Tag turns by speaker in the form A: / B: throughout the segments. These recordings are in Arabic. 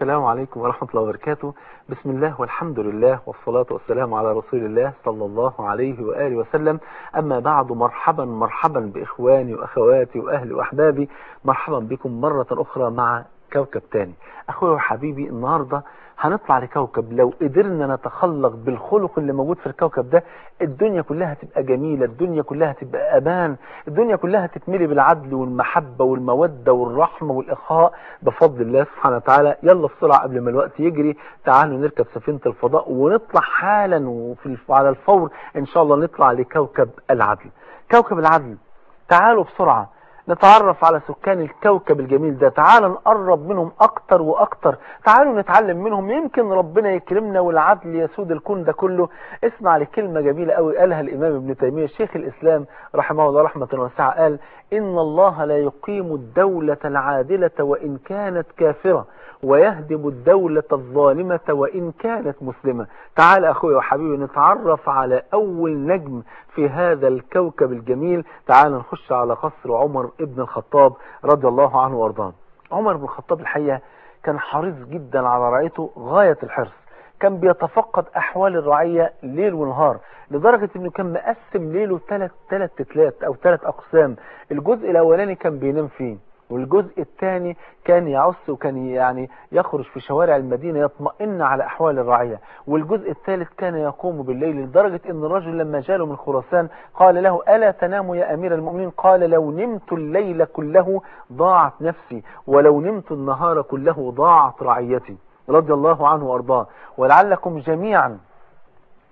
A: السلام عليكم ورحمة الله وبركاته. بسم الله والحمد لله والصلاة والسلام على رسول الله صلى الله عليه وآله وسلم. أما بعد مرحبا مرحبا بإخواني وأخواتي وأهلي وأحبابي. مرحبا بكم مرة أخرى مع كوكب تاني. أخوي وحبيبي النهاردة هنطلع لكوكب. لو قدرنا نتخلق بالخلق اللي موجود في الكوكب ده الدنيا كلها تبقى جميلة الدنيا كلها تبقى أمان الدنيا كلها تتملي بالعدل والمحبة والمودة والرحمة والإخاء بفضل الله سبحانه وتعالى يلا بسرعة قبل ما الوقت يجري تعالوا نركب سفينة الفضاء ونطلع حالا وفي على الفور. إن شاء الله نطلع لكوكب العدل. كوكب العدل تعالوا بسرعة. نتعرف على سكان الكوكب الجميل ده. تعالوا نقرب منهم أكتر وأكتر. تعالوا نتعلم منهم. يمكن ربنا يكرمنا والعدل يسود الكون ده كله. اسمع لكلمة جميلة قوي قالها الإمام ابن تيمية شيخ الإسلام رحمه الله رحمة واسعة قال إن الله لا يقيم الدولة العادلة وإن كانت كافرة ويهدم الدولة الظالمة وإن كانت مسلمة. تعال أخوي وحبيبي نتعرف على أول نجم في هذا الكوكب الجميل. تعال نخش على قصر عمر ابن الخطاب رضي الله عنه وارضاه. عمر بن الخطاب الحقيقة كان حريص جدا على رعيته غاية الحرص. كان بيتفقد أحوال الرعية ليل ونهار لدرجة إنه كان مقسم ليله ثلاث ثلاث أو ثلاث أقسام. الجزء الأولاني كان بينام فيه. والجزء الثاني كان يعص وكان يعني يخرج في شوارع المدينة يطمئن على أحوال الرعية. والجزء الثالث كان يقوم بالليل لدرجة أن الرجل لما جاله من خراسان قال له ألا تنام يا أمير المؤمنين؟ قال لو نمت الليل كله ضاعت نفسي ولو نمت النهار كله ضاعت رعيتي. رضي الله عنه وأرضاه. ولعلكم جميعا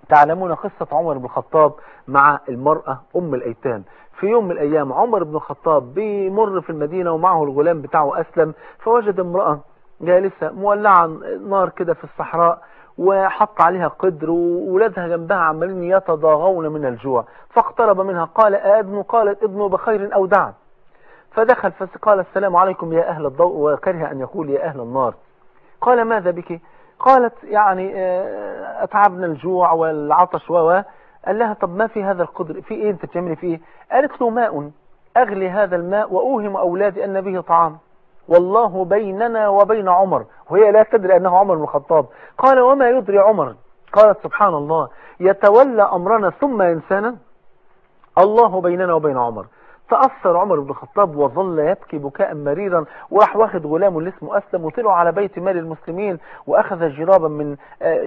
A: تعلمون قصة عمر بن الخطاب مع المرأة أم الأيتام. في يوم من الأيام عمر بن الخطاب بيمر في المدينة ومعه الغلام بتاعه أسلم فوجد امرأة جالسة مولعة نار كده في الصحراء وحط عليها قدر وولادها جنبها عمالين يتضاغون من الجوع فاقترب منها قال أبن قالت ابنه بخير أو دعا فدخل فقال السلام عليكم يا أهل الضوء. وكره أن يقول يا أهل النار. قال ماذا بك؟ قالت يعني أتعبنا الجوع والعطش و قال لها طب ما في هذا القدر في إيه أنت بتعملي فيه قالت له ماء أغلي هذا الماء وأوهم أولادي أن به طعام. والله بيننا وبين عمر. وهي لا تدري أنه عمر بن الخطاب. قال وما يدري عمر؟ قالت سبحان الله يتولى أمرنا ثم ينسانا الله بيننا وبين عمر. تأثر عمر بن الخطاب وظل يبكي بكاء مريرا وراح واخد غلامه اللي اسمه أسلم وطلعوا على بيت مال المسلمين وأخذ جرابا من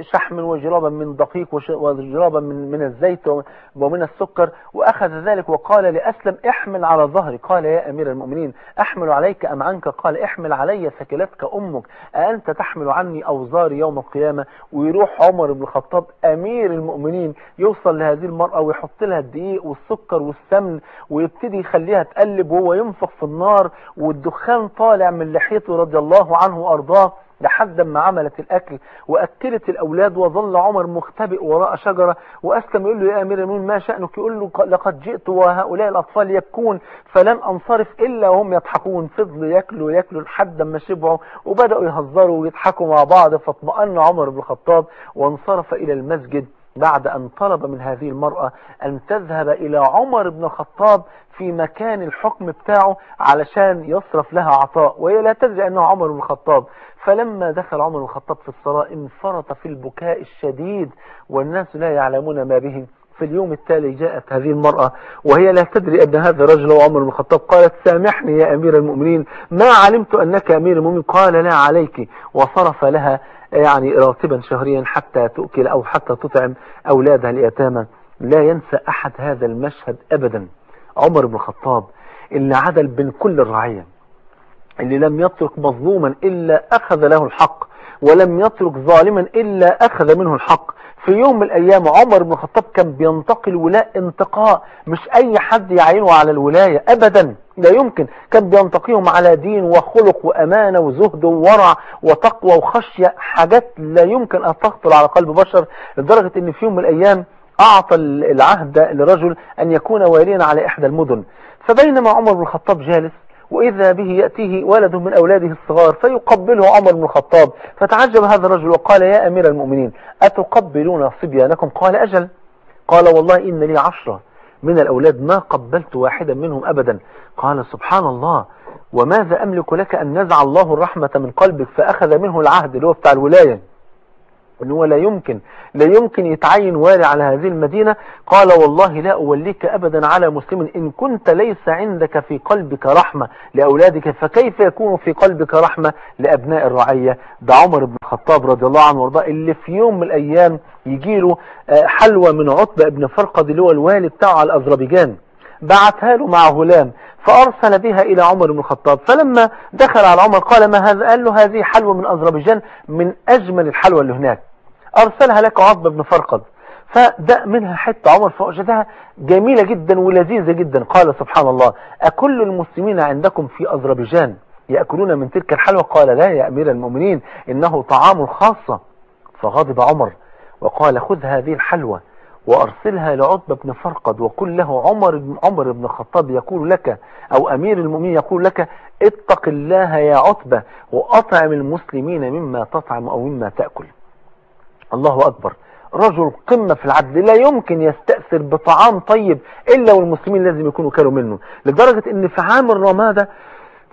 A: شحم وجرابا من دقيق وجرابا من من الزيت ومن السكر وأخذ ذلك وقال لأسلم احمل على ظهري. قال يا أمير المؤمنين أحمل عليك أم عنك؟ قال احمل علي ثكلتك أمك أأنت تحمل عني أوزاري يوم القيامة؟ ويروح عمر بن الخطاب أمير المؤمنين يوصل لهذه المرأة ويحط لها الدقيق والسكر والسمن ويبتدي يخليها تقلب وهو ينفخ في النار والدخان طالع من لحيته رضي الله عنه وأرضاه لحد ما عملت الأكل وأكلت الأولاد وظل عمر مختبئ وراء شجرة وأسلم يقول له يا أمير المؤمنين ما شأنك؟ يقول له لقد جئت وهؤلاء الأطفال يبكون فلن أنصرف إلا وهم يضحكون. فضلوا يأكلوا يأكلوا لحد ما شبعوا وبدأوا يهزروا ويضحكوا مع بعض فاطمأن عمر بن الخطاب وانصرف إلى المسجد. بعد أن طلب من هذه المرأة أن تذهب إلى عمر بن الخطاب في مكان الحكم بتاعه علشان يصرف لها عطاء وهي لا تدري أنه عمر بن الخطاب. فلما دخل عمر بن الخطاب في الصلاة انفرط في البكاء الشديد والناس لا يعلمون ما به. في اليوم التالي جاءت هذه المرأة وهي لا تدري أن هذا الرجل هو عمر بن الخطاب. قالت سامحني يا أمير المؤمنين ما علمت أنك أمير المؤمنين؟ قال لا عليك. وصرف لها يعني راتبا شهريا حتى تؤكل أو حتى تطعم أولادها اليتامى. لا ينسى أحد هذا المشهد أبدا. عمر بن الخطاب اللي عدل بين كل الرعية اللي لم يترك مظلوما إلا أخذ له الحق ولم يترك ظالما إلا أخذ منه الحق. في يوم من الأيام عمر بن الخطاب كان بينتقي الولاء انتقاء. مش أي حد يعينه على الولاية أبدا. لا يمكن. كان بينتقيهم على دين وخلق وأمانة وزهد وورع وتقوى وخشية. حاجات لا يمكن أن تخطر على قلب بشر لدرجة أن في يوم من الأيام أعطى العهد لرجل أن يكون واليا على إحدى المدن. فبينما عمر بن الخطاب جالس وإذا به يأتيه ولد من أولاده الصغار فيقبله عمر بن الخطاب. فتعجب هذا الرجل وقال يا أمير المؤمنين أتقبلون صبيانكم؟ قال أجل. قال والله إن لي عشرة من الأولاد ما قبلت واحدا منهم أبدا. قال سبحان الله وماذا أملك لك أن نزع الله الرحمة من قلبك فأخذ منه العهد اللي هو بتاع الولاية؟ إن هو لا يمكن لا يمكن يتعين والي على هذه المدينة. قال والله لا أوليك أبدا على مسلم إن كنت ليس عندك في قلبك رحمة لأولادك فكيف يكون في قلبك رحمة لأبناء الرعية؟ ده عمر بن الخطاب رضي الله عنه وارضاه اللي في يوم من الأيام يجيله حلوى من عتبة ابن فرقد اللي هو الوالي بتاعه على الأذربيجان. بعتها له مع غلام فأرسل بها إلى عمر بن الخطاب. فلما دخل على عمر قال ما هذا؟ قال له هذه حلوى من أذربيجان من أجمل الحلوى اللي هناك. أرسلها لك عطب بن فرقد. فدأ منها حتة عمر فوجدها جميلة جدا ولذيذة جدا. قال سبحان الله أكل المسلمين عندكم في أذربيجان يأكلون من تلك الحلوى؟ قال لا يا أمير المؤمنين إنه طعام خاصة فغضب عمر وقال خذ هذه الحلوى وأرسلها لعتبة بن فرقد وقل له عمر بن عمر بن الخطاب يقول لك أو أمير المؤمنين يقول لك اتق الله يا عتبة وأطعم المسلمين مما تطعم أو مما تأكل. الله أكبر. رجل قمة في العدل لا يمكن يستأثر بطعام طيب إلا والمسلمين لازم يكونوا كانوا منه. لدرجة إن في عام الرمادة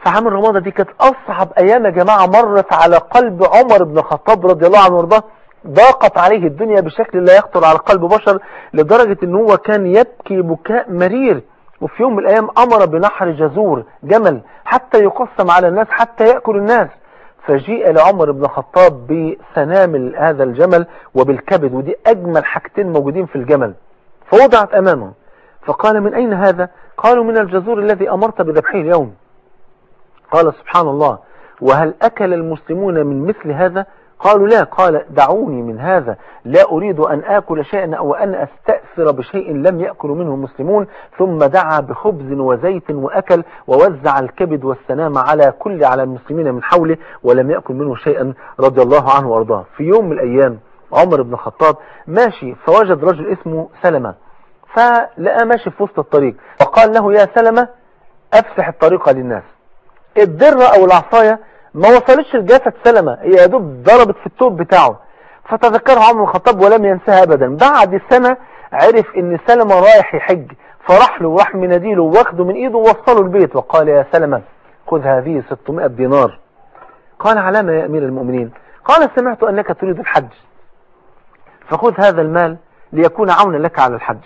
A: في عام الرمادة دي كانت أصعب أيام يا جماعة مرت على قلب عمر بن الخطاب رضي الله عنه وارضاه ضاقت عليه الدنيا بشكل لا يخطر على قلب بشر لدرجة إن هو كان يبكي بكاء مرير. وفي يوم من الأيام أمر بنحر جزور جمل حتى يقسم على الناس حتى يأكل الناس. فجيء لعمر بن الخطاب بسنامل هذا الجمل وبالكبد ودي أجمل حاجتين موجودين في الجمل. فوضعت أمامه فقال من أين هذا؟ قالوا من الجزور الذي أمرت بذبحه اليوم. قال سبحان الله وهل أكل المسلمون من مثل هذا؟ قالوا لا قال دعوني من هذا لا أريد أن آكل شيئا أو أن أستأثر بشيء لم يأكل منه المسلمون. ثم دعا بخبز وزيت وأكل ووزع الكبد والسنام على كل على المسلمين من حوله ولم يأكل منه شيئا رضي الله عنه وأرضاه. في يوم من الأيام عمر بن الخطاب ماشي فوجد رجل اسمه سلمة فلقى ماشي في وسط الطريق فقال له يا سلمة أفسح الطريق للناس. الدرة أو العصاية ما وصلتش لجسد سلمة هي يا دوب ضربت في التوب بتاعه. فتذكرها عمر الخطاب ولم ينساها ابدا. بعد سنة عرف إن سلمة رايح يحج فراح له وراح مناديله واخده من إيده ووصله البيت وقال يا سلمة خذ هذه 600 دينار. قال علامة يا أمير المؤمنين؟ قال سمعت أنك تريد الحج. فخذ هذا المال ليكون عونا لك على الحج.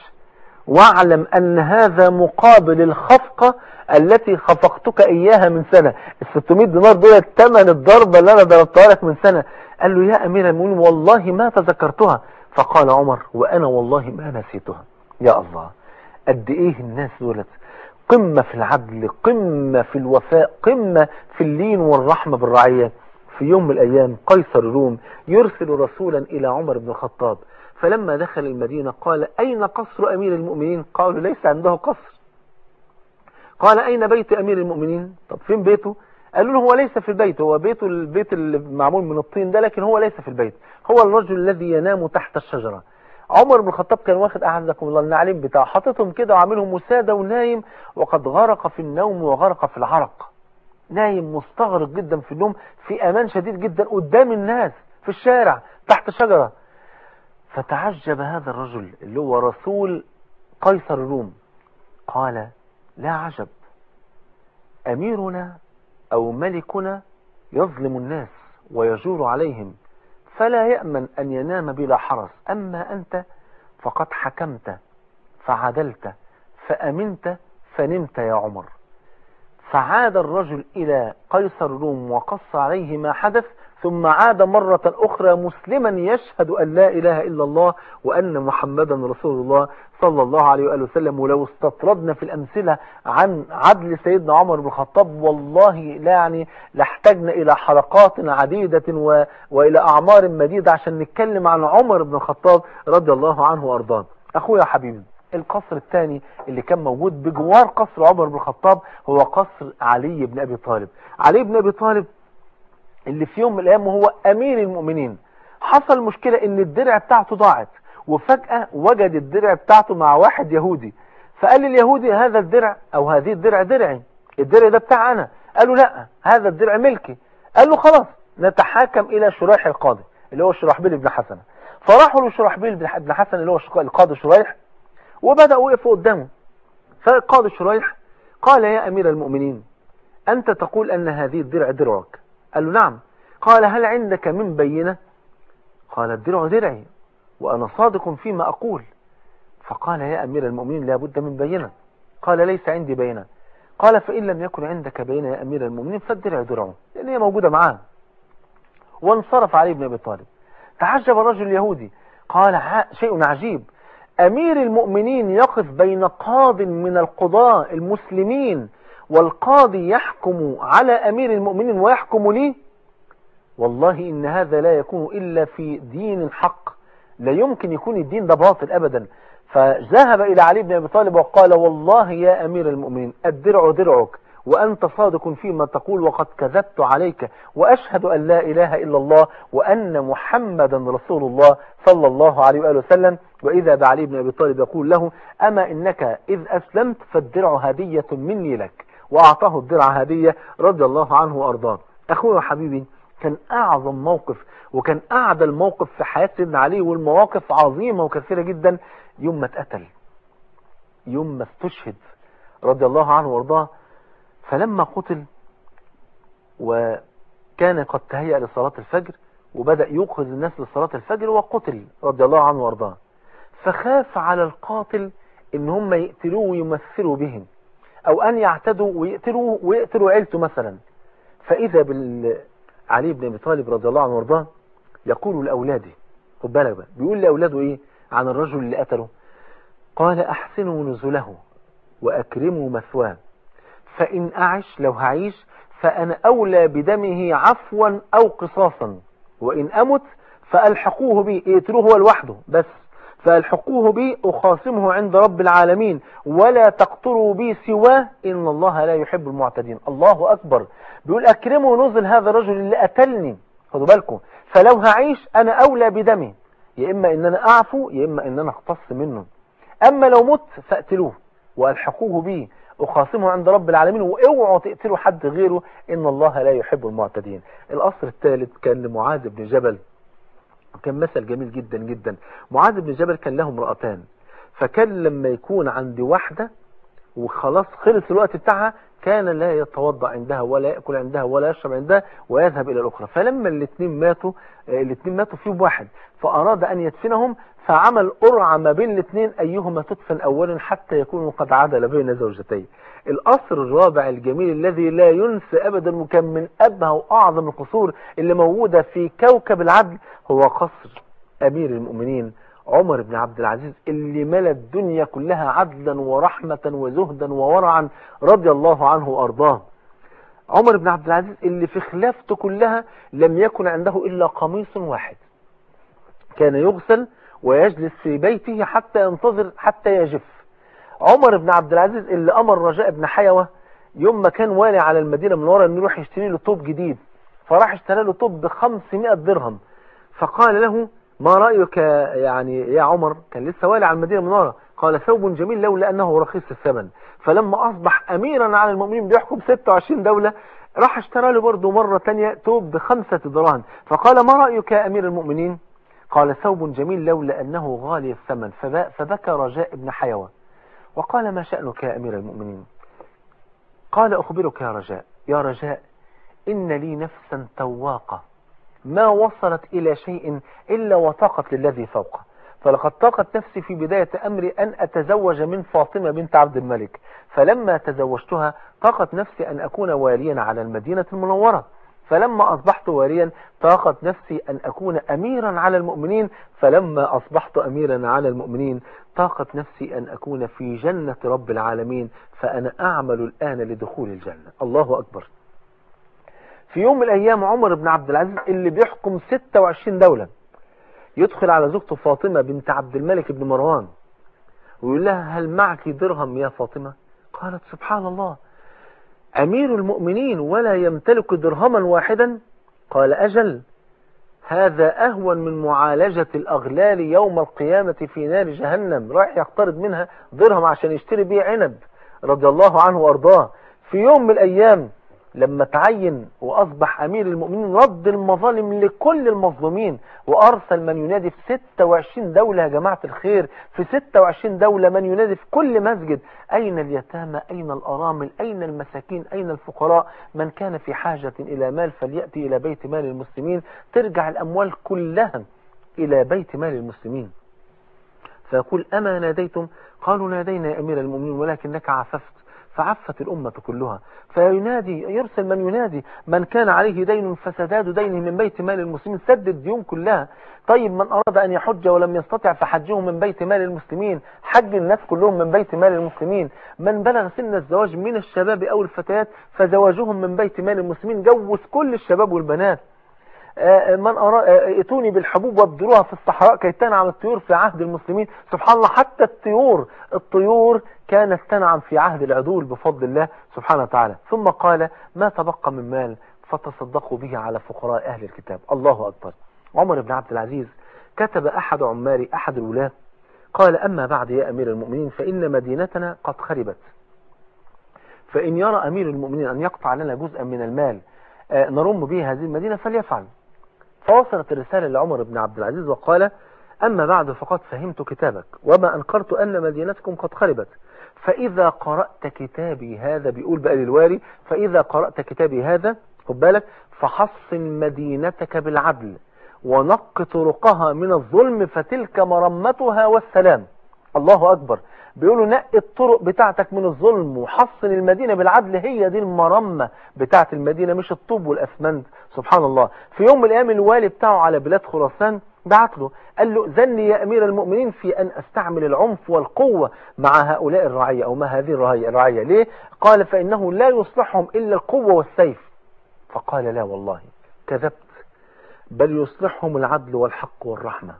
A: واعلم أن هذا مقابل الخفقة التي خفقتك إياها من سنة. ال 600 دينار دول ثمن الضربة اللي أنا ضربتها لك من سنة. قال له يا امير المؤمنين والله ما تذكرتها. فقال عمر وأنا والله ما نسيتها. يا الله قد إيه الناس دولت قمة في العدل قمة في الوفاء قمة في اللين والرحمة بالرعية في يوم من الأيام قيصر الروم يرسل رسولا إلى عمر بن الخطاب. فلما دخل المدينة قال أين قصر أمير المؤمنين؟ قالوا ليس عنده قصر. قال أين بيت أمير المؤمنين؟ طب فين بيته؟ قالوا له هو ليس في البيت. هو بيته البيت اللي معمول من الطين ده لكن هو ليس في البيت. هو الرجل الذي ينام تحت الشجرة. عمر بن الخطاب كان واخد أعزكم الله النعليم بتاعه. حاططهم كده وعاملهم مسادة ونايم. وقد غرق في النوم وغرق في العرق. نايم مستغرق جدا في النوم في أمان شديد جدا قدام الناس في الشارع تحت شجرة فتعجب هذا الرجل اللي هو رسول قيصر الروم. قال لا عجب. أميرنا أو ملكنا يظلم الناس ويجور عليهم فلا يأمن أن ينام بلا حرس. أما أنت فقد حكمت فعدلت فأمنت فنمت يا عمر. فعاد الرجل إلى قيصر الروم وقص عليه ما حدث ثم عاد مرة أخرى مسلما يشهد أن لا إله إلا الله وأن محمدا رسول الله صلى الله عليه وآله وسلم. ولو استطردنا في الأمثلة عن عدل سيدنا عمر بن الخطاب والله لا يعني لاحتجنا إلى حلقات عديدة و... وإلى أعمار مديدة عشان نتكلم عن عمر بن الخطاب رضي الله عنه وأرضاه. أخويا حبيبي القصر الثاني اللي كان موجود بجوار قصر عمر بن الخطاب هو قصر علي بن أبي طالب. علي بن أبي طالب اللي في يوم من الأيام وهو أمير المؤمنين. حصل مشكلة إن الدرع بتاعته ضاعت. وفجأة وجد الدرع بتاعته مع واحد يهودي. فقال لليهودي هذا الدرع أو هذه الدرع درعي. الدرع ده بتاع أنا. قالوا لا هذا الدرع ملكي. قال له خلاص نتحاكم إلى شريح القاضي اللي هو شرحبيل بن حسن. فراحوا لشرحبيل بن حسن اللي هو القاضي شريح. وبدأوا وقفوا قدامه. فقال شريح قال يا أمير المؤمنين أنت تقول أن هذه الدرع درعك. قال له نعم. قال هل عندك من بينة؟ قال الدرع درعي وأنا صادق فيما أقول. فقال يا أمير المؤمنين لا بد من بينة. قال ليس عندي بينة. قال فإن لم يكن عندك بينة يا أمير المؤمنين فالدرع درعه لأن هي موجودة معاه وانصرف علي بن أبي طالب. تعجب الرجل اليهودي قال شيء عجيب. أمير المؤمنين يقف بين قاض من القضاء المسلمين والقاضي يحكم على أمير المؤمنين ويحكم لي؟ والله إن هذا لا يكون إلا في دين حق لا يمكن يكون الدين ده باطل أبدا. فذهب إلى علي بن أبي طالب وقال والله يا أمير المؤمنين الدرع درعك وأنت صادق فيما تقول وقد كذبت عليك وأشهد أن لا إله إلا الله وأن محمدا رسول الله صلى الله عليه وآله وسلم. وإذا بعلي بن أبي طالب يقول له أما إنك إذ أسلمت فالدرع هدية مني لك. وأعطاه الدرع هدية رضي الله عنه وأرضاه. أخوي وحبيبي كان أعظم موقف وكان أعدى الموقف في حياة سيدنا علي والمواقف عظيمة وكثيرة جدا. يوم ما اتقتل يوم ما استشهد رضي الله عنه وأرضاه فلما قتل وكان قد تهيأ لصلاة الفجر وبدأ يوقظ الناس لصلاة الفجر وقتل رضي الله عنه وأرضاه. فخاف على القاتل إن هم يقتلوه ويمثلوا بهم. أو أن يعتدوا ويقتلوه ويقتلوا عيلته مثلا. فإذا بال علي بن أبي طالب رضي الله عنه وارضاه يقول لأولاده خد بالك بقى بيقول لأولاده إيه؟ عن الرجل اللي قتله. قال أحسنوا نزله وأكرموا مثواه. فإن أعش لو هعيش فأنا أولى بدمه عفوا أو قصاصا. وإن أمت فألحقوه بي اقتلوه هو لوحده بس. فالحقوه بي أخاصمه عند رب العالمين ولا تقتلوا بي سواه إن الله لا يحب المعتدين. الله أكبر. بيقول أكرموا نزل هذا الرجل اللي قتلني. خدوا بالكم. فلو هعيش أنا أولى بدمي. يا إما إن أنا أعفو يا إما إن أنا اختص منه. أما لو مت فأقتلوه. وألحقوه بي أخاصمه عند رب العالمين وأوعوا تقتلوا حد غيره إن الله لا يحب المعتدين. الأصر الثالث كان لمعاذ بن جبل. كان مثل جميل جدا جدا. معاذ بن جبل كان له امرأتان فكان لما يكون عند واحدة وخلاص خلص الوقت بتاعها كان لا يتوضأ عندها ولا يأكل عندها ولا يشرب عندها ويذهب إلى الأخرى. فلما الاثنين ماتوا الاثنين ماتوا فيهم واحد فأراد أن يدفنهم فعمل قرعة ما بين الاثنين أيهما تدفن أولا حتى يكونوا قد عدل بين زوجتين. القصر الرابع الجميل الذي لا ينسى أبدا وكان من أبهى وأعظم القصور اللي موجودة في كوكب العدل هو قصر أمير المؤمنين عمر بن عبد العزيز اللي ملأ الدنيا كلها عدلا ورحمة وزهدا وورعا رضي الله عنه وأرضاه. عمر بن عبد العزيز اللي في خلافته كلها لم يكن عنده إلا قميص واحد. كان يغسل ويجلس في بيته حتى ينتظر حتى يجف. عمر بن عبد العزيز اللي أمر رجاء بن حيوة يوم ما كان والي على المدينة من ورا إنه يروح يشتري له طوب جديد. فراح اشترى له طوب ب 500 درهم. فقال له ما رأيك يعني يا عمر؟ كان لسه والي على المدينة منارة قال ثوب جميل لولا أنه رخيص الثمن. فلما أصبح أميرا على المؤمنين بيحكم 26 دولة راح اشترى له برضه مرة تانية ثوب بخمسة دراهم. فقال ما رأيك يا أمير المؤمنين؟ قال ثوب جميل لولا أنه غالي الثمن. فبكى رجاء ابن حيوة. وقال ما شأنك يا أمير المؤمنين؟ قال أخبرك يا رجاء. يا رجاء إن لي نفسا تواقة. ما وصلت إلى شيء إلا وطاقت للذي فوقه فلقد طاقت نفسي في بداية أمري أن أتزوج من فاطمة بنت عبد الملك. فلما تزوجتها طاقت نفسي أن أكون واليا على المدينة المنورة. فلما أصبحت واليا طاقت نفسي أن أكون أميرا على المؤمنين. فلما أصبحت أميرا على المؤمنين طاقت نفسي أن أكون في جنة رب العالمين. فأنا أعمل الآن لدخول الجنة. الله أكبر. في يوم من الأيام عمر بن عبد العزيز اللي بيحكم 26 دولة يدخل على زوجته فاطمة بنت عبد الملك بن مروان ويقول لها هل معك درهم يا فاطمة؟ قالت سبحان الله. أمير المؤمنين ولا يمتلك درهما واحدا؟ قال أجل هذا أهون من معالجة الأغلال يوم القيامة في نار جهنم رايح يقترض منها درهم عشان يشتري بيه عنب رضي الله عنه وأرضاه. في يوم من الأيام لما تعين وأصبح أمير المؤمنين رد المظالم لكل المظلومين وأرسل من ينادي في 26 دولة يا جماعة الخير في 26 دولة من ينادي في كل مسجد أين اليتامى؟ أين الأرامل؟ أين المساكين؟ أين الفقراء؟ من كان في حاجة إلى مال فليأتي إلى بيت مال المسلمين ترجع الأموال كلها إلى بيت مال المسلمين. فيقول أما ناديتم؟ قالوا نادينا يا أمير المؤمنين ولكنك عففت. فعفت الأمة كلها. فينادي يرسل من ينادي من كان عليه دين فسداد دينه من بيت مال المسلمين. سد الديون كلها. طيب من أراد أن يحج ولم يستطع فحجه من بيت مال المسلمين. حج الناس كلهم من بيت مال المسلمين. من بلغ سن الزواج من الشباب أو الفتيات فزواجهم من بيت مال المسلمين. جوز كل الشباب والبنات. من أرى ائتوني بالحبوب وابدلوها في الصحراء كي تنعم الطيور في عهد المسلمين. سبحان الله حتى الطيور الطيور كانت تنعم في عهد العدول بفضل الله سبحانه وتعالى. ثم قال ما تبقى من مال فتصدقوا به على فقراء أهل الكتاب. الله أكبر. عمر بن عبد العزيز كتب أحد عماري أحد الولاة قال أما بعد يا أمير المؤمنين فإن مدينتنا قد خربت. فإن يرى أمير المؤمنين أن يقطع لنا جزءا من المال نرم به هذه المدينة فليفعل. فوصلت الرسالة لعمر بن عبد العزيز وقال أما بعد فقد فهمت كتابك وما أنكرت أن مدينتكم قد خربت. فإذا قرأت كتابي هذا بيقول بقى للوالي فإذا قرأت كتابي هذا خد بالك فحصن مدينتك بالعدل ونق طرقها من الظلم فتلك مرمتها والسلام. الله أكبر. بيقولوا نقي الطرق بتاعتك من الظلم وحصن المدينة بالعدل هي دي المرمة بتاعت المدينة مش الطوب والأسمنت. سبحان الله. في يوم من الأيام الوالي بتاعه على بلاد خراسان بعت له قال له ذني يا أمير المؤمنين في أن أستعمل العنف والقوة مع هؤلاء الرعية. أو مع هذه الرعية. ليه؟ قال فإنه لا يصلحهم إلا القوة والسيف. فقال لا والله. كذبت. بل يصلحهم العدل والحق والرحمة.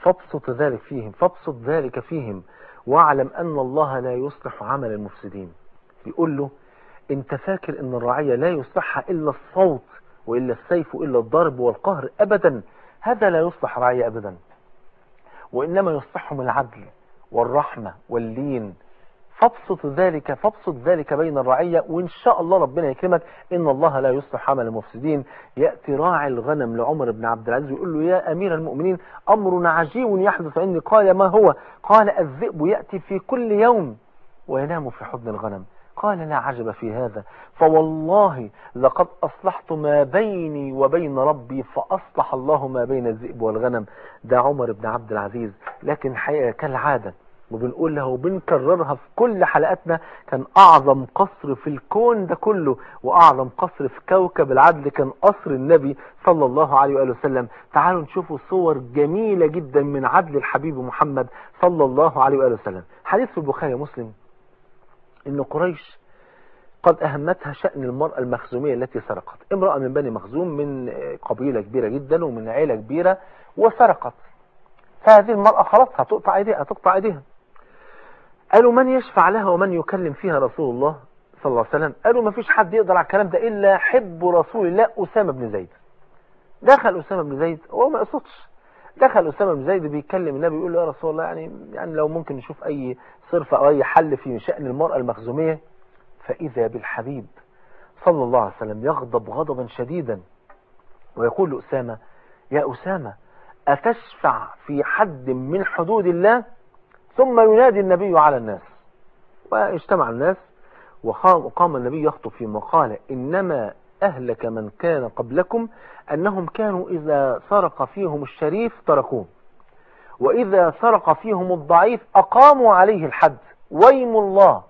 A: فابسط ذلك فيهم فابسط ذلك فيهم. واعلم أن الله لا يصلح عمل المفسدين. يقول له أنت فاكر إن الرعية لا يصلحها إلا الصوت وإلا السيف وإلا الضرب والقهر أبدا؟ هذا لا يصلح رعية أبدا. وإنما يصلحهم العدل والرحمة واللين فابسط ذلك فابسط ذلك بين الرعية وإن شاء الله ربنا يكرمك إن الله لا يصلح عمل المفسدين. يأتي راعي الغنم لعمر بن عبد العزيز ويقول له يا أمير المؤمنين أمر عجيب يحدث عندي. قال ما هو؟ قال الذئب يأتي في كل يوم وينام في حضن الغنم. قال لا عجب في هذا. فوالله لقد أصلحت ما بيني وبين ربي فأصلح الله ما بين الذئب والغنم. ده عمر بن عبد العزيز. لكن حقيقة كالعادة وبنقول له وبنكررها في كل حلقاتنا كان أعظم قصر في الكون ده كله وأعظم قصر في كوكب العدل كان قصر النبي صلى الله عليه وآله وسلم. تعالوا نشوفوا صور جميلة جدا من عدل الحبيب محمد صلى الله عليه وآله وسلم. حديث في البخاري ومسلم إن قريش قد أهمتها شأن المرأة المخزومية التي سرقت. امرأة من بني مخزوم من قبيلة كبيرة جدا ومن عيلة كبيرة وسرقت. فهذه المرأة خلاص هتقطع أيديها هتقطع أيديها. قالوا من يشفع لها ومن يكلم فيها رسول الله صلى الله عليه وسلم؟ قالوا ما فيش حد يقدر على الكلام ده إلا حب رسول الله أسامة بن زيد. دخل أسامة بن زيد هو ما يقصدش. دخل أسامة بن زيد بيكلم النبي يقول له يا رسول الله يعني يعني لو ممكن نشوف أي صرفة أو أي حل في شأن المرأة المخزومية فإذا بالحبيب صلى الله عليه وسلم يغضب غضبا شديدا ويقول لأسامة يا أسامة أتشفع في حد من حدود الله ثم ينادي النبي على الناس. واجتمع الناس وقام النبي يخطب فيما قال إنما أهلك من كان قبلكم أنهم كانوا إذا سرق فيهم الشريف تركوه. وإذا سرق فيهم الضعيف أقاموا عليه الحد. ويم الله.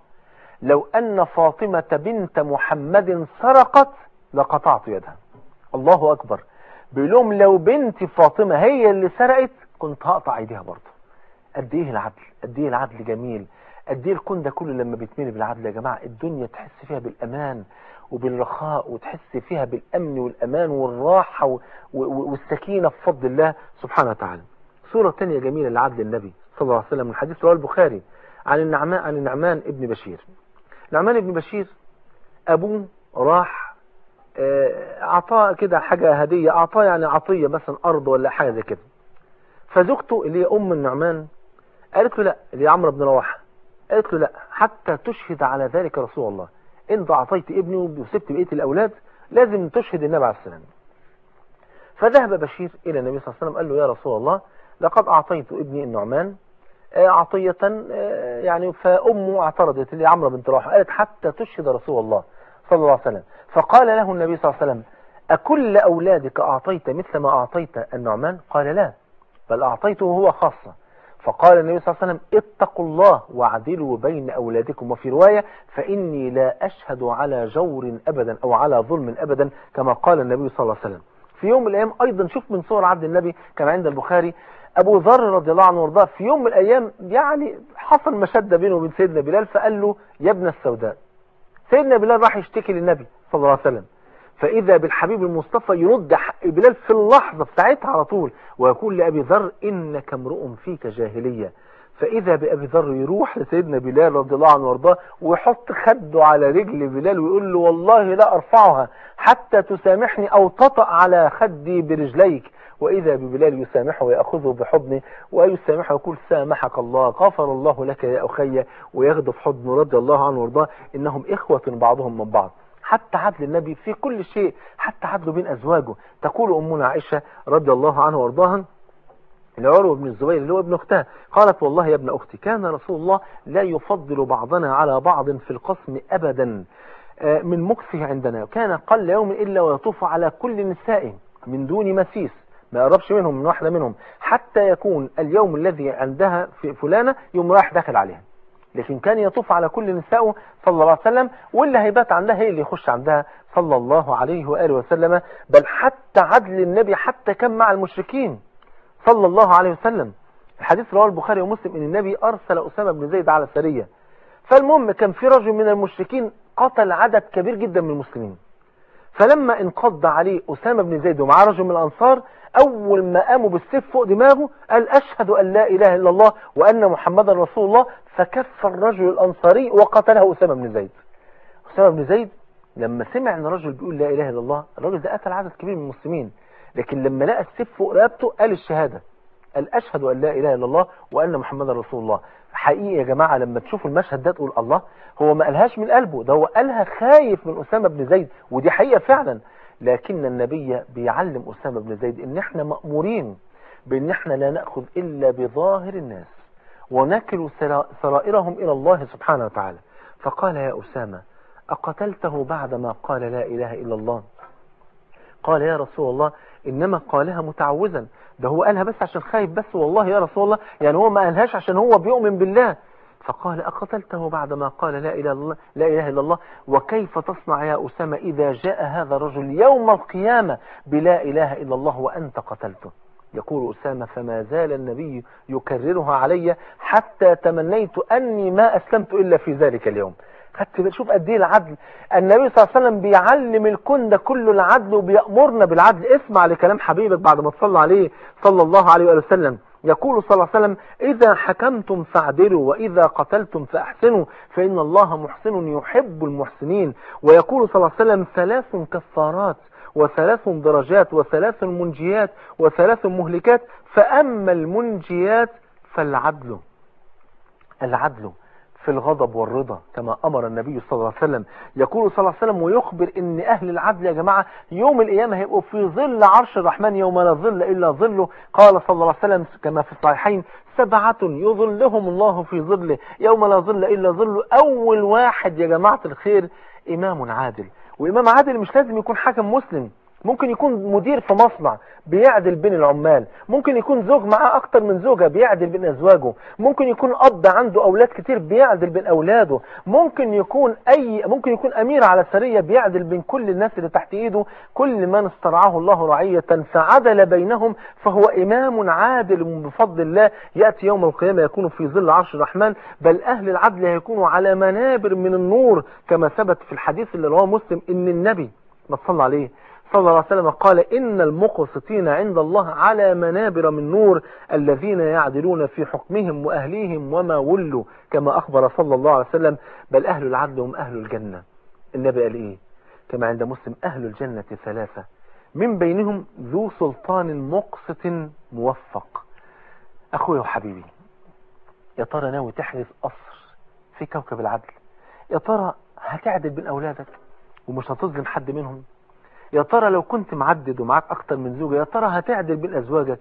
A: لو أن فاطمة بنت محمد سرقت لقطعت يدها. الله أكبر. بيقولهم لو بنت فاطمة هي اللي سرقت كنت هقطع أيديها برضه. قد إيه العدل قد إيه العدل جميل. قد إيه الكون ده كله لما بيتملي بالعدل يا جماعة الدنيا تحس فيها بالأمان وبالرخاء وتحس فيها بالأمن والأمان والراحة والسكينة بفضل الله سبحانه وتعالى. صورة تانية جميلة لعدل النبي صلى الله عليه وسلم من حديث رواه البخاري عن النعمان عن النعمان ابن بشير. نعمان ابن بشير أبوه راح أعطاه كده حاجة هدية أعطاه يعني عطية مثلا أرض ولا حاجة زي كده. فزوجته اللي هي أم النعمان قالت له لا هي عمرو بن رواحة. قالت له لا حتى تشهد على ذلك رسول الله. انت اعطيت ابني وسبت بقية الأولاد لازم تشهد النبي عليه السلام. فذهب بشير إلى النبي صلى الله عليه وسلم قال له يا رسول الله لقد أعطيت ابني النعمان عطية يعني فأمه اعترضت اللي عمرو بنت رواحة. قالت حتى تشهد رسول الله صلى الله عليه وسلم. فقال له النبي صلى الله عليه وسلم أكل أولادك أعطيت مثل ما أعطيت النعمان؟ قال لا بل أعطيته هو خاصة. فقال النبي صلى الله عليه وسلم اتقوا الله واعدلوا بين أولادكم. وفي رواية فإني لا أشهد على جور أبدا أو على ظلم أبدا كما قال النبي صلى الله عليه وسلم. في يوم من الأيام أيضا شوف من صور عبد النبي كما عند البخاري أبو ذر رضي الله عنه وارضاه. في يوم من الأيام يعني حصل مشدة بينه وبين سيدنا بلال فقال له يا ابن السوداء سيدنا بلال راح يشتكي للنبي صلى الله عليه وسلم. فإذا بالحبيب المصطفى يرد حق بلال في اللحظة في ساعتها على طول ويقول لأبي ذر إنك امرؤ فيك جاهلية. فإذا بأبي ذر يروح لسيدنا بلال رضي الله عنه وارضاه ويحط خده على رجل بلال ويقول له والله لا أرفعها حتى تسامحني أو تطأ على خدي برجليك. وإذا ببلال يسامحه ويأخذه بحضنه ويسامحه ويقول سامحك الله غفر الله لك يا أخي وياخده في حضنه رضي الله عنه وارضاه. إنهم إخوة بعضهم من بعض. حتى عدل النبي في كل شيء حتى عدله بين أزواجه. تقول أمنا عائشة رضي الله عنها وأرضاها لعروة بن الزبير اللي هو ابن أختها قالت والله يا ابن أختي كان رسول الله لا يفضل بعضنا على بعض في القسم ابدا من مكثه عندنا كان قل يوم إلا ويطوف على كل نساء من دون مسيس ما يقربش منهم من واحدة منهم حتى يكون اليوم الذي عندها في فلانة يوم رايح داخل عليها. لكن كان يطوف على كل نسائه صلى الله عليه وسلم واللي هيبات عندها هي اللي يخش عندها صلى الله عليه وآله وسلم. بل حتى عدل النبي حتى كان مع المشركين صلى الله عليه وسلم. الحديث رواه البخاري ومسلم إن النبي أرسل أسامة بن زيد على سرية. فالمهم كان في رجل من المشركين قتل عدد كبير جدا من المسلمين. فلما انقض عليه أسامة بن زيد ومعاه رجل من الأنصار أول ما قاموا بالسيف فوق دماغه قال أشهد أن لا إله إلا الله وأن محمدا رسول الله فكف الرجل الأنصاري وقتله أسامة بن زيد. أسامة بن زيد لما سمع إن الرجل بيقول لا إله إلا الله الرجل ده قتل عدد كبير من المسلمين لكن لما لقى السيف فوق رقبته قال الشهادة قال أشهد أن لا إله إلا الله وأن محمد رسول الله. حقيقي يا جماعة لما تشوفوا المشهد ده تقول الله هو ما قالهاش من قلبه ده هو قالها خايف من أسامة بن زيد ودي حقيقة فعلا. لكن النبي بيعلم أسامة بن زيد إن إحنا مأمورين بإن إحنا لا نأخذ إلا بظاهر الناس ونكل سرائرهم إلى الله سبحانه وتعالى. فقال يا أسامة أقتلته بعدما قال لا إله إلا الله؟ قال يا رسول الله إنما قالها متعوذا. ده هو قالها بس عشان خايف بس والله يا رسول الله يعني هو ما قالهاش عشان هو بيؤمن بالله. فقال أقتلته بعدما قال لا إله الله, لا إله إلا الله. وكيف تصنع يا أسامة إذا جاء هذا الرجل يوم القيامة بلا إله إلا الله وأنت قتلته؟ يقول أسامة فما زال النبي يكررها علي حتى تمنيت أني ما أسلمت إلا في ذلك اليوم. شوف قد إيه العدل. النبي صلى الله عليه وسلم بيعلم الكون ده كله العدل وبيأمرنا بالعدل. اسمع لكلام حبيبك بعد ما تصلى عليه صلى الله عليه وسلم. يقول صلى الله عليه وسلم إذا حكمتم فاعدلوا وإذا قتلتم فأحسنوا فإن الله محسن يحب المحسنين. ويقول صلى الله عليه وسلم ثلاث كفارات وثلاث درجات وثلاث منجيات وثلاث مهلكات فأما المنجيات فالعدل. العدل. في الغضب والرضا كما أمر النبي صلى الله عليه وسلم. يقول صلى الله عليه وسلم ويخبر إن أهل العدل يا جماعة يوم القيامة هيبقوا في ظل عرش الرحمن يوم لا ظل إلا ظله. قال صلى الله عليه وسلم كما في الصحيحين سبعة يظلهم الله في ظله يوم لا ظل إلا ظله. أول واحد يا جماعة الخير إمام عادل. وإمام عادل مش لازم يكون حاكم مسلم. ممكن يكون مدير في مصنع بيعدل بين العمال ممكن يكون زوج معاه أكتر من زوجة بيعدل بين أزواجه ممكن يكون أب عنده أولاد كتير بيعدل بين أولاده ممكن يكون أي ممكن يكون أمير على سرية بيعدل بين كل الناس اللي تحت إيده كل من استرعاه الله رعية فعدل بينهم فهو إمام عادل بفضل الله يأتي يوم القيامة يكون في ظل عرش الرحمن بل أهل العدل هيكونوا على منابر من النور كما ثبت في الحديث اللي رواه مسلم إن النبي ما تصلى عليه صلى الله عليه وسلم قال إن المقسطين عند الله على منابر من نور الذين يعدلون في حكمهم وأهليهم وما ولوا كما أخبر صلى الله عليه وسلم بل أهل العدل هم أهل الجنة. النبي قال إيه؟ كما عند مسلم أهل الجنة ثلاثة. من بينهم ذو سلطان مقسط موفق. أخوي وحبيبي يا ترى ناوي تحرز قصر في كوكب العدل؟ يا ترى هتعدل بين أولادك ومش هتظلم حد منهم؟ يا ترى لو كنت معدد ومعاك أكتر من زوجة يا ترى هتعدل بين أزواجك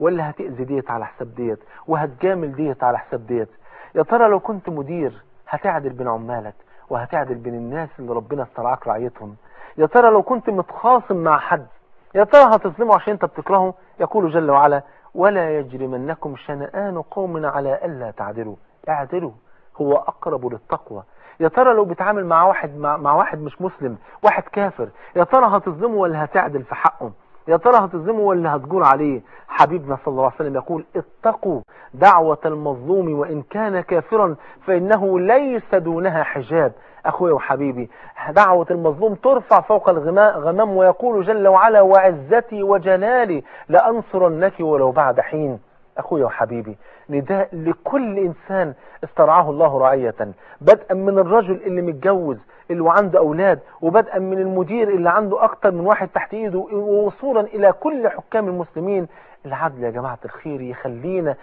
A: ولا هتأذي ديت على حساب ديت وهتجامل ديت على حساب ديت؟ يا ترى لو كنت مدير هتعدل بين عمالك وهتعدل بين الناس اللي ربنا استرعاك رعيتهم؟ يا ترى لو كنت متخاصم مع حد يا ترى هتظلمه عشان انت بتكرهه؟ يقول جل وعلا ولا يجرمنكم شنآن قوم على ألا تعدلوا. اعدلوا هو أقرب للتقوى. يا ترى لو بتعامل مع واحد مع, واحد مش مسلم واحد كافر يا ترى هتظلمه ولا هتعدل في حقه؟ يا ترى هتظلمه ولا هتجور عليه؟ حبيبنا صلى الله عليه وسلم يقول اتقوا دعوة المظلوم وإن كان كافرا فإنه ليس دونها حجاب. أخوي وحبيبي دعوة المظلوم ترفع فوق الغمام ويقول جل وعلا وعزتي وجلالي لأنصرنك ولو بعد حين. أخوي وحبيبي نداء لكل إنسان استرعاه الله رعية بدءا من الرجل اللي متجوز اللي عنده أولاد وبدءا من المدير اللي عنده أكتر من واحد تحت إيده ووصولا إلى كل حكام المسلمين. العدل يا جماعة الخير يخلينا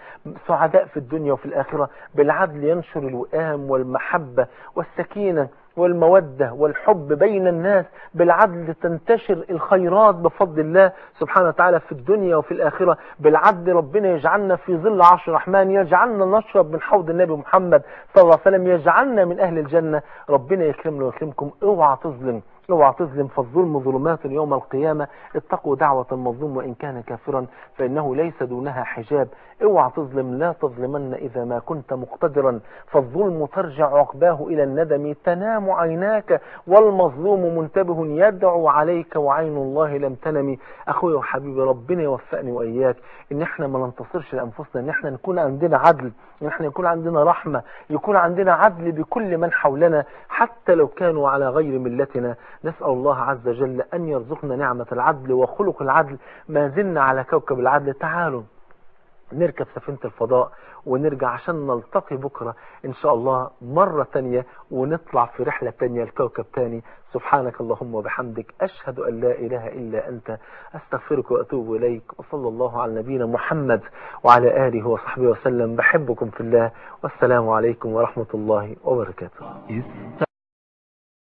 A: سعداء في الدنيا وفي الآخرة بالعدل ينشر الوئام والمحبة والسكينة. والمودة والحب بين الناس بالعدل تنتشر الخيرات بفضل الله سبحانه وتعالى في الدنيا وفي الآخرة. بالعدل ربنا يجعلنا في ظل عرش الرحمن يجعلنا نشرب من حوض النبي محمد صلى الله عليه وسلم يجعلنا من أهل الجنة. ربنا يكرمنا ويكرمكم. اوعى تظلم. تظلم فالظلم ظلمات يوم القيامة. اتقوا دعوة المظلوم وإن كان كافرا فإنه ليس دونها حجاب. اوعى تظلم لا تظلمن إذا ما كنت مقتدرا. فالظلم ترجع عقباه إلى الندم. تنام عيناك والمظلوم منتبه يدعو عليك وعين الله لم تنم. أخوي وحبيبي ربنا يوفقني وإياك. إن إحنا ما ننتصرش لأنفسنا إن إحنا نكون عندنا عدل إن إحنا يكون عندنا رحمة يكون عندنا عدل بكل من حولنا حتى لو كانوا على غير ملتنا. نسأل الله عز وجل أن يرزقنا نعمة العدل وخلق العدل. ما زلنا على كوكب العدل. تعالوا نركب سفينة الفضاء ونرجع عشان نلتقي بكرة إن شاء الله مرة تانية ونطلع في رحلة تانية لكوكب تاني. سبحانك اللهم وبحمدك. أشهد أن لا إله إلا أنت. أستغفرك وأتوب إليك. وصلى الله على نبينا محمد وعلى آله وصحبه وسلم. بحبكم في الله. والسلام عليكم ورحمة الله وبركاته.